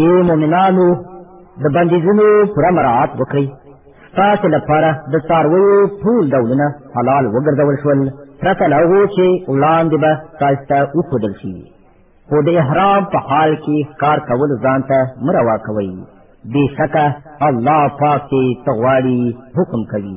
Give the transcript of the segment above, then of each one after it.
اے مومنانو د بندیزونو پوره مراعات وکړئ ستاسو لپاره د څارویو ټول ډولونه حلال وګرځول شول پرته له هغو چې وړاندې به تاسو ته وښودل شي خو د احرام په حال کې کار کول ځان ته مه روا کوئ بېشکه الله پاک چې څه غواړي حکم کوي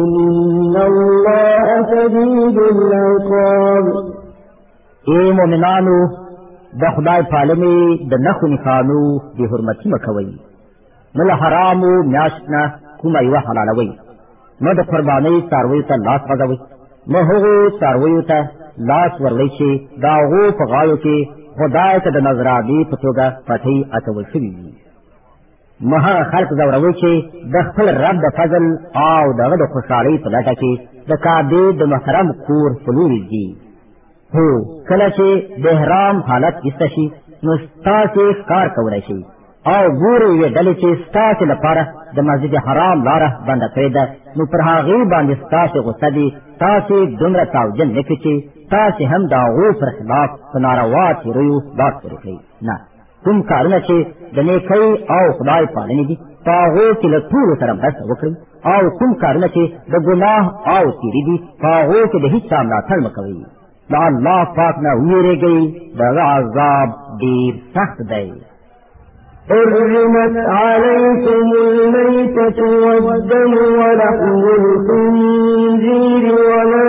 ان الله شدید العقاب اے مومنانو د خدای پالنې د نخو نخانو به حرمتي مکوي نه له حرامو میاشت نه کومه یوه حلالوئ نه د قربانۍ څارویو ته لاس غځوئ نه هغو څارویو ته لاس ورلئ چې د هغو په غاړو کې خدای ته د نظرابې په توګه پټۍ اچول شوي وي نو هغه خلک ځوروي چې د خپل رب د فضل او دغه د خوشحالۍ په لټه کې د کعبې د محترم کور په لوري ځي هو کله چې د احرام حالت ایسته شي نو ستاسې کار کولی شي او ګورې یوې ډلې چې ستاسې لپاره د مسجد حرام لاره بنده کړې ده نو پر هغې باندې ستاسې غوسه دي تاسې دومره تاوجن نه کړي چې تاسې هم د هغو پر خلاف په ناروا تېریو لاس پورې کړئ نه کوم کارونه چې د نیکۍ او خدای پالنې دي په هغو کې له ټولو سره مرسته وکړئ او کوم کارونه چې د ګناه او تیري دي په هغو کې د هیڅ چا ملاتړ مه کوئ د الله پاک نه ویریږئ د هغه عذاب ډیر سخت دی حرمت عليكم الميتة والدم ولحم الخنزير وما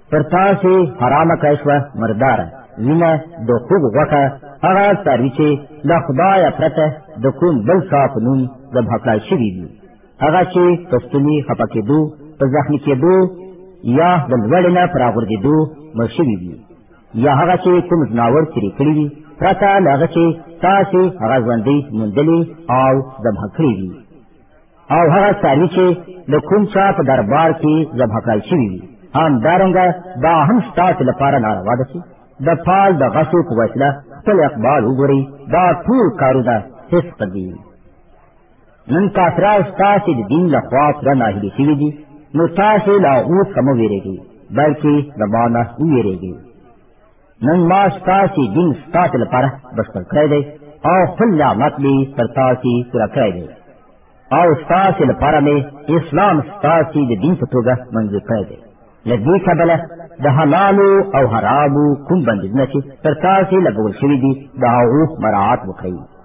پر تاسو حرامه کړی شوه مرداره وینه د خوږ غوښه هغه څاروي چې له خدایه پرته د کوم بل چا په نوم ذبح کړای شوي دي هغه چې په ستوني خپه کېدو په زخمي کېدو یا د لوړې نه پر غورځېدو مړ شوي دي یا هغه چې کوم ځناور ترې کړي وي پرته له هغه چې تاسو هغه ژوندۍ موندلې او ذبح کړې وي او هغه ساروی چې د کوم چا په دربار کې ذبح کړای شوی وي هم دارنګه دا هم ستاسو لپاره ناروا ده چې د پال د غسو په وسیله خپل اقبال وګوري دا ټول کارونه هیڅ قدی نن کافرا ستاسو د دین له خوا پر نه هلي شوی دي نو تاسو لا اوس کوم ویریږي بلکې د باندې ویریږي نن ما ستاسو دین ستاسو لپاره بشپړ کړی دی او خپل نعمت می پر تاسو پوره کړی دی او ستاسو لپاره می اسلام ستاسو د دین په توګه منځ کړی دی لدی کبله د حلالو او حرامو کوم بندونه چې پر تاسو لګول شوی دي دا غوښ مراعات وکړئ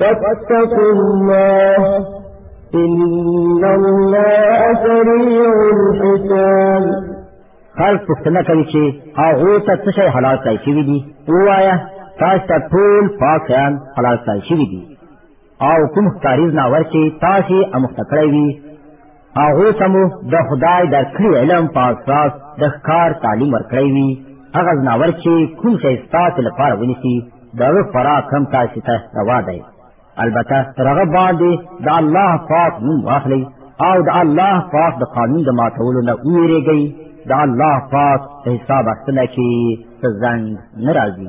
فاتقوا الله إن الله سريع الحساب خلق پوښتنه کوي چې هغه ته څه شی حلال کړی شوی دی وایا تاسو ته ټول پاکان حلال کړی شوی دی او کوم کاریز نه ورچی تاسو امخته کړی وي هغه سمو د خدای د کړی علم په اساس د ښکار تعلیم ورکړی وي هغه ځناور چې کوم شی ستاسو لپاره ونیسي دغه فرا کم تاسو ته روا دی البته رغه باندې د الله پاک نوم واخلي او د الله پاک د قانون د ماتولو نه ویریږي د الله پاک حساب اخیستنه کې ځنګ ناراضي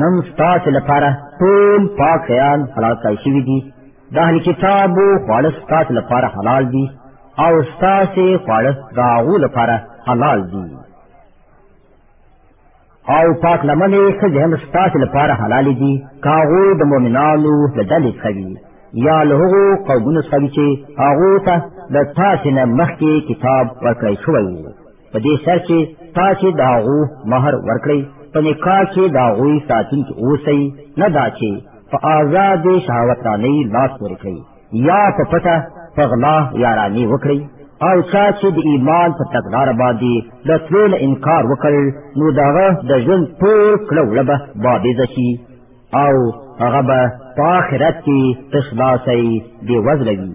نن ستاسو لپاره ټول پاک شیان حلال کړی شوي دي د اهل کتابو خواړه ستاسو لپاره حلال دي او ستاسو خواړه د هغو لپاره حلال دي او پاک لمنې ښځې هم ستاسو لپاره حلالې دي که هغوی د مؤمنانو له ډلې څخه وي یا له هغو قومونو څخه وي چې هغو ته د تاسې نه مخکې کتاب ورکړی شوی وو په دې سر چې تاسو دا غو مہر ورکړئ په نکاح کې دا غوي ساتین کې اوسئ نه دا چې په آزاد شهوت باندې لاس ورکړئ یا په پټه په غلا یارانی وکړئ او چا چې د ایمان په تقدار باندې د تلول انکار وکړ نو دغه د ژوند ټول کړه وړه به بابیزه شي او هغه به په آخرت کې تشلاسي بې وزله وي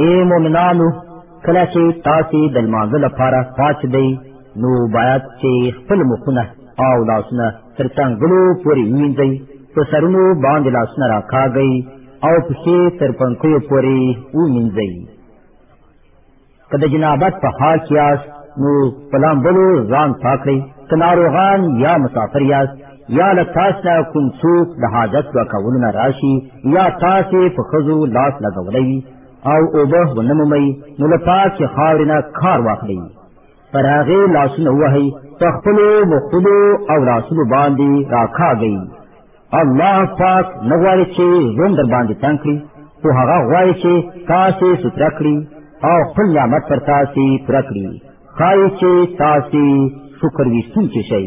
اے مؤمنانو کله چې تاسو د لمانځه لپاره پاڅېدئ نو باید چې خپل مخونه او لاسونه تر څنګلو پورې وینځئ په سرونو باندې لاسونه راکاږئ او پښې تر پنکیو پورې ومینځئ که د جنابت په حال کې یاست نو په لامبلو ځان پاک کړئ که ناروغان یا مسافر یاست یا له تاسو نه کوم څوک د حاجت په کولو نه راشي یا تاسو په خزو لاس لګولوي او اوبه ونمومي نو له پاکې خاورې نه کار واخلي پر هغې لاسونه ووهئ په خپلو مخونو او لاسونو باندې راکاږئ الله پاک نه غواړي چې ژوند در باندې تنګ کړي خو هغه غواړي چې تاسو ستره کړي او خپل نعمت پر تاسو پوره کړي ښایي چې تاسو شکر ویستونکي شئ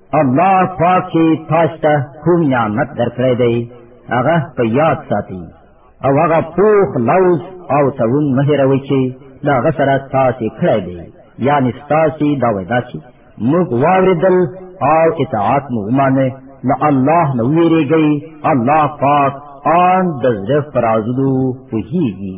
الله پاک چې تاسو ته کوم نعمت درکړی دی هغه په یاد ساتي او هغه پوخ لوز او تون مهروي چې دا غسره تاسو کړی دی یعنی تاسو دا ودا چې موږ واوریدل او اطاعت مو ومانه نو الله نو ویریږي الله پاک آن د زړه فرازدو پوهیږي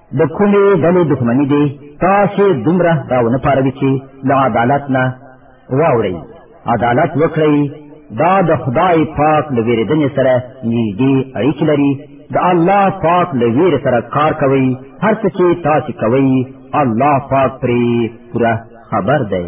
د کومې ډلې دښمني دې تاسې دومره راونه پاروي چې له عدالت نه واوړئ عدالت وکړئ دا د خدای پاک له ویرېدنې سره نږدې اړیکې لري د الله پاک له ویرې سره کار کوئ هر څه چې تاسې کوئ الله پاک پرې پوره خبر دی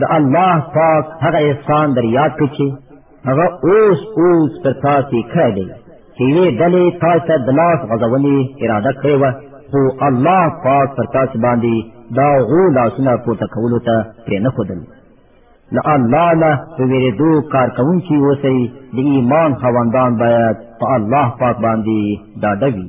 د الله پاک هغه احسان در یاد کړئ چې هغه اوس اوس پر تاسو کړی دی چې یې ډلې تاسو ته د لاس غځونې اراده کړې وه خو الله پاک پر تاسو باندې دا غو لاسونه پورته کولو ته پرې نه ښودل له الله نه په ویرېدو کار کوونکي اوسئ د ایمان خاوندان باید په الله پاک باندې ډاډه وي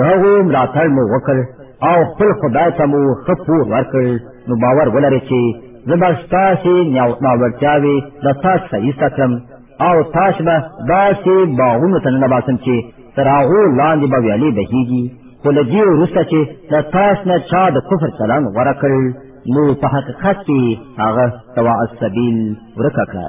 دغو ملاتړ مو وکړ او خپل خدای ته مو ښه پور ورکړ نو باور ولرئ چې زه به ستاسې ناوړتیاوې له تاسو سره ایسته کړم او تاسو به داسې باغونو ته ننباسم چې تر هغو لاندې به ویالې بهیږي خو له دې وروسته چې د تاسو نه چا د کفر چلند غوره کړ نو په حقیقت کې هغه سواء السبیل ورکه کړه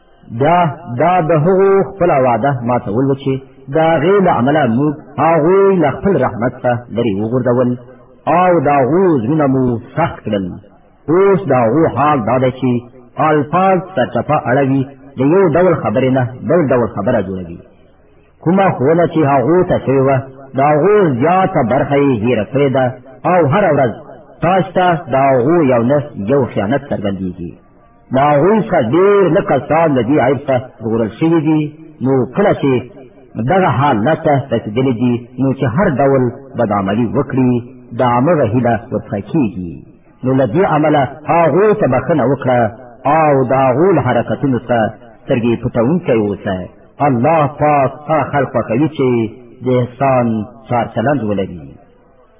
دا دا د هغو خپل وعده ما ته ول چې دا غي له عمله موږ هغه له خپل رحمت ته لري وګرځول او دا غو زونه مو سخت کړل اوس دا غو حال دا دی چې الفاظ ته چپا اړوي د یو ډول خبرې نه بل ډول خبره جوړوي کومه خونه چې هغه ته شوی و دا غو زیاته برخه یې هیره کړې ده او هر ورځ تاسو ته دا غو یو نه یو خیانت څرګندېږي دا غوی څخه ډیر لږ کسان له دې عیب څخه ژغورل شوي دي نو کله چې دغه حالت ته رسېدلي دي نو چې هر ډول بدعملي وکړي د عامه هیله ورڅخه کېږي نو له دې امله هغو ته بخښنه وکړه او د هغو له حرکتونو څخه سترګې پټوونکی اوسه الله پاک هغه خلق خوښوي چې د احسان چارچلند ولري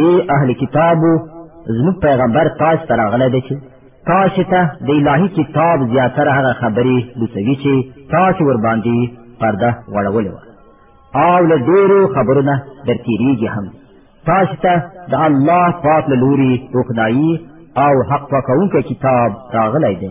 ای اهل کتابو زموږ پیغمبر تاسو ته راغلی دی چې تاسو ته د الهي کتاب زیاتره هغه خبرې لوڅوي چې تاسو ور باندې پرده وړولې وه او له ډېرو خبرو نه درتېرېږي هم تاسو ته د الله پاک له لوري روښنایي او حق پاکوونکی کتاب راغلی دی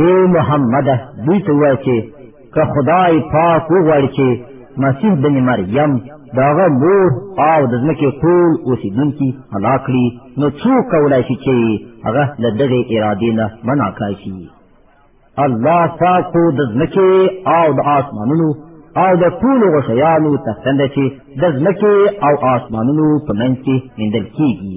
اے محمد دوی ته وایي چې که خدای پاک وغواړي چې مسیح بن مریم داغه مور او د ځمکې ټول اوسیدونکي هلاک کړي نو څوک کولای شي چې هغه له دغې ارادې نه منع کړای شي الله پاک خو د ځمکې او د آسمانونو او د ټولو غشیانو تر څنډه چې د ځمکې او آسمانونو په منځ کې میندل کیږي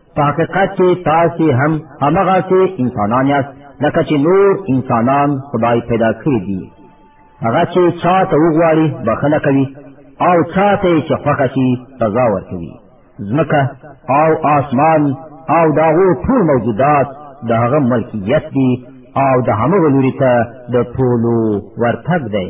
په حقیقت کې تاسو هم همغه سي انسانان یاست لکه چې نور انسانان خدای پیدا کړی دي هغه چې چاته وغواړي بخنه کوي او چاته چې خوښه شي سزا ورکوي ځمکه او آسمان او داغو ټول موجودات د هغه ملکیت دي او د همغه لوري ته د ټولو ورتګ دی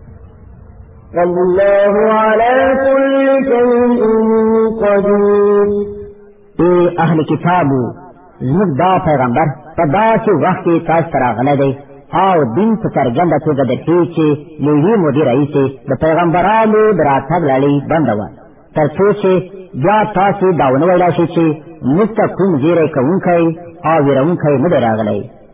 والله على كل شيء قدير اے اهل کتابو زموږ دا پیغمبر په داسې وخت کې تاسو ته راغلی دی او دین په څرګنده توګه درښي چې له یوې مودې راهیسې د پیغمبرانو د راتګ لړۍ بنده وه تر څو چې بیا تاسو دا ونه ویلای شئ چې موږ ته کوم زیری کوونکی او ویرونکی نه دی راغلی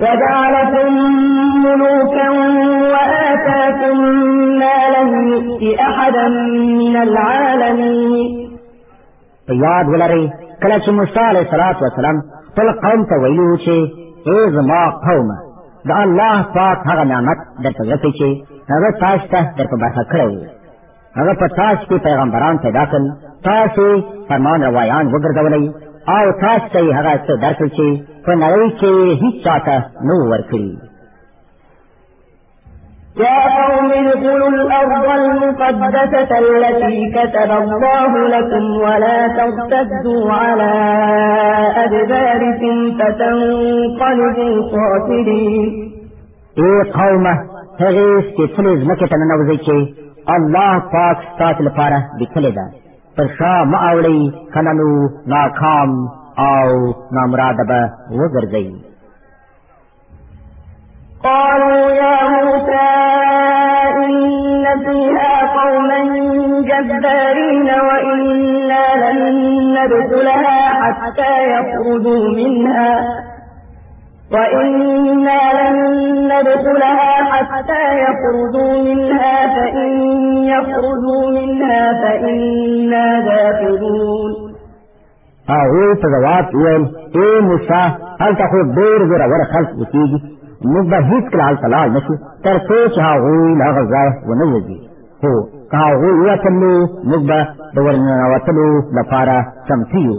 وجعلكم ملوكا وآتاكم ما لم يؤت أحدا من العالمين په یاد ولرئ کله چې موسی علیه صلات وسلام خپل قوم ته ویلو چې ای زما قومه د الله پاک هغه نعمت درته ورکړي چې هغه تاسو ته درته برخه کړی هغه په تاس کې پیغمبران پیدا کړل تاسو فرمان روایان وګرځولئ او تاسو ته هغه څه درکړ چې په نړۍ کې هیڅ چاته نو ورکړي يا قوم ادخلوا الأرض المقدسة التي كتب الله لكم ولا ترتدوا على أدباركم فتنقلبوا خاسرين اے قومه هغې سپېڅلې ځمکې ته ننوځئ چې الله پاک ستاسو لپاره لیکلې ده پر شا مه اوړئ کنه نو ناکام او نامراده به وګرځئ قالوا يا موسى إن فيها قوما جبارين وإنا لن ندخلها حتى يخرجوا منها وإنا لن ندخلها حتى يخرجوا منها فإن يخرجوا منها فإنا داخلون هغوی ته ځواب ویل اے موسی هلته خو ډېر زورور خلک اوسېږي موږ به هېڅکله هلته لاړ نه شو تر څو چې هغوی له هغه ځایه ونه وځي خو که هغوی ووتلو موږ به د ورننوتلو لپاره چمتو یو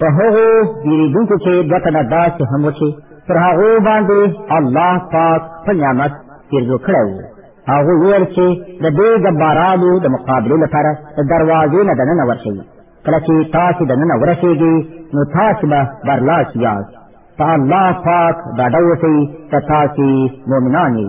په هغو ډېرېدونکو کې دوه تنه داسې هم و چې پر هغو باندې الله پاک خپل نعمت تېرزو کړی و هغوی وویل چې د دې جبارانو د مقابلې لپاره د دروازې نه دننه ورشئ کله چې تاسې دننه ورسېږئ نو تاسې به برلاس یاست په الله پاک ډاډه اوسئ که تاسې مؤمنان یئ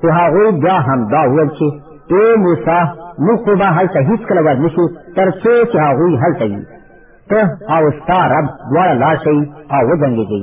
خو هغوی بیا هم دا وویل چې ای موسی موږ خو به هلته هیڅکله ور نشو تر څو چې هغوی هلته وي ته او ستا رب دواړه لاړ شئ او وجنګېږئ